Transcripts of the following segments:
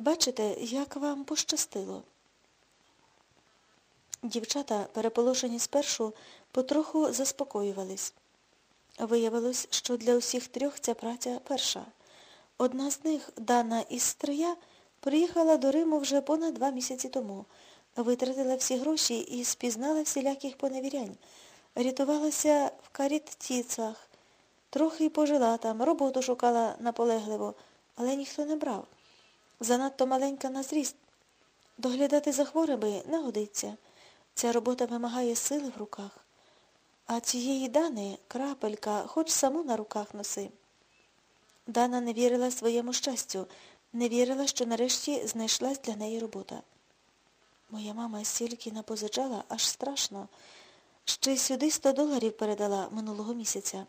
Бачите, як вам пощастило. Дівчата, переполошені спершу, потроху заспокоювались. Виявилось, що для усіх трьох ця праця перша. Одна з них, Дана із приїхала до Риму вже понад два місяці тому, витратила всі гроші і спізнала всіляких поневірянь, рятувалася в каріттіцах, трохи пожила там, роботу шукала наполегливо, але ніхто не брав. Занадто маленька на зріст. Доглядати за хворими не годиться. Ця робота вимагає сили в руках. А цієї Дани крапелька, хоч саму на руках носи. Дана не вірила своєму щастю, не вірила, що нарешті знайшлась для неї робота. Моя мама стільки напозичала, аж страшно. Ще й сюди сто доларів передала минулого місяця.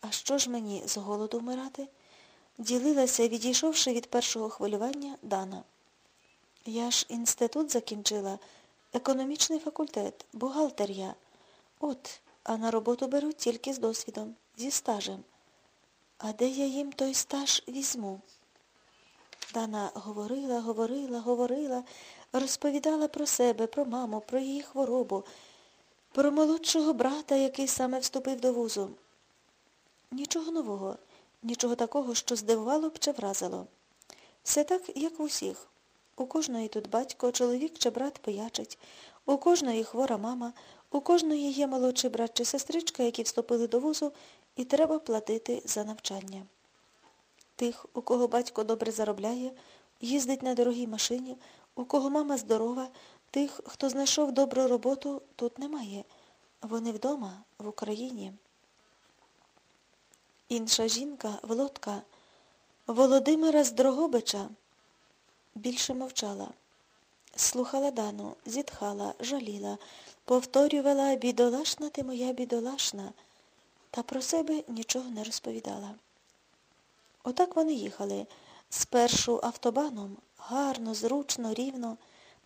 А що ж мені з голоду вмирати? Ділилася, відійшовши від першого хвилювання, Дана. Я ж інститут закінчила, економічний факультет, бухгалтер я. От, а на роботу беруть тільки з досвідом, зі стажем. А де я їм той стаж візьму? Дана говорила, говорила, говорила, розповідала про себе, про маму, про її хворобу, про молодшого брата, який саме вступив до вузу. Нічого нового, нічого такого, що здивувало б чи вразило. Все так, як в усіх. У кожної тут батько, чоловік чи брат пиячить, у кожної хвора мама, у кожної є молодший брат чи сестричка, які вступили до вузу, і треба платити за навчання. Тих, у кого батько добре заробляє, їздить на дорогій машині, у кого мама здорова, тих, хто знайшов добру роботу, тут немає. Вони вдома, в Україні. Інша жінка, Володка, Володимира з Дрогобича, більше мовчала. Слухала Дану, зітхала, жаліла, повторювала бідолашна ти моя бідолашна, та про себе нічого не розповідала. Отак вони їхали. Спершу автобаном, гарно, зручно, рівно,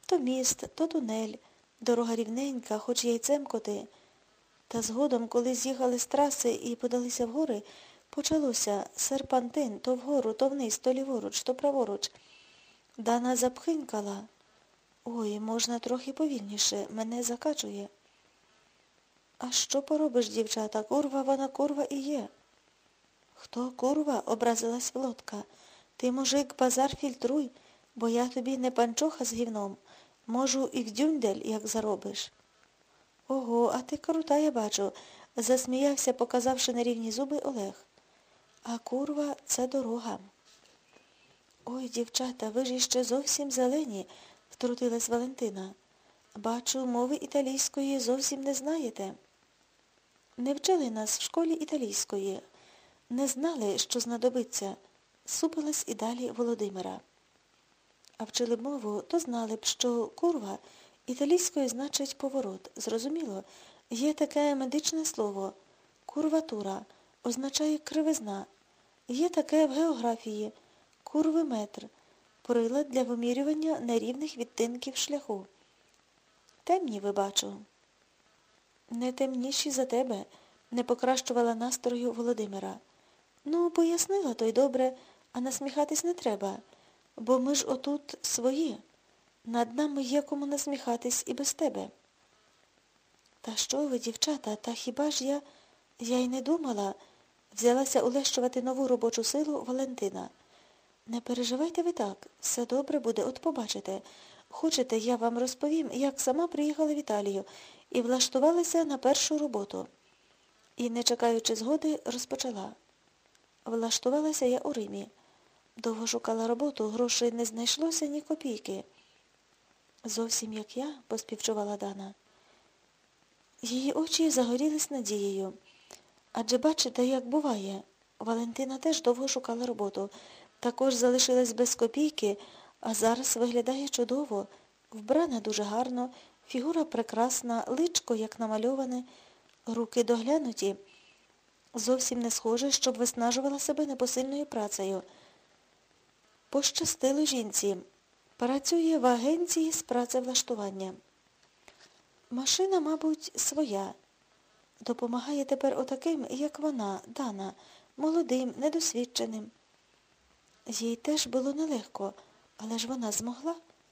то міст, то тунель, дорога рівненька, хоч яйцем коти. Та згодом, коли з'їхали з траси і подалися вгори, почалося серпантин то вгору, то вниз, то ліворуч, то праворуч. Дана запхинькала. Ой, можна трохи повільніше, мене закачує. А що поробиш, дівчата? Курва вона курва і є. Хто курва? образилась Володка. Ти, мужик, базар фільтруй, бо я тобі не панчоха з гівном. Можу і в дюндель, як заробиш. Ого, а ти крута, я бачу, засміявся, показавши на рівні зуби Олег. А курва це дорога. Ой, дівчата, ви ж іще зовсім зелені, втрутилась Валентина. Бачу, мови італійської зовсім не знаєте. Не вчили нас в школі італійської. Не знали, що знадобиться. Супилась і далі Володимира. А вчили мову, то знали б, що курва італійською значить поворот. Зрозуміло, є таке медичне слово курватура, означає кривизна. Є таке в географії курвиметр, прилад для вимірювання нерівних відтинків шляху. Темні ви бачу. Не темніші за тебе, не покращувала настрою Володимира. Ну, пояснила, то й добре, а насміхатись не треба, бо ми ж отут свої. Над нами є кому насміхатись і без тебе. Та що ви, дівчата, та хіба ж я... Я й не думала, взялася улещувати нову робочу силу Валентина. Не переживайте ви так, все добре буде, от побачите. Хочете, я вам розповім, як сама приїхала в Італію і влаштувалася на першу роботу. І, не чекаючи згоди, розпочала. Влаштувалася я у Римі. Довго шукала роботу, грошей не знайшлося ні копійки. Зовсім як я, поспівчувала Дана. Її очі загорілись надією. Адже бачите, як буває. Валентина теж довго шукала роботу. Також залишилась без копійки, а зараз виглядає чудово. Вбрана дуже гарно, фігура прекрасна, личко, як намальоване, руки доглянуті. Зовсім не схоже, щоб виснажувала себе непосильною працею. Пощастило жінці. Працює в агенції з працевлаштування. Машина, мабуть, своя. Допомагає тепер отаким, як вона, Дана, молодим, недосвідченим. Їй теж було нелегко, Але ж вона змогла.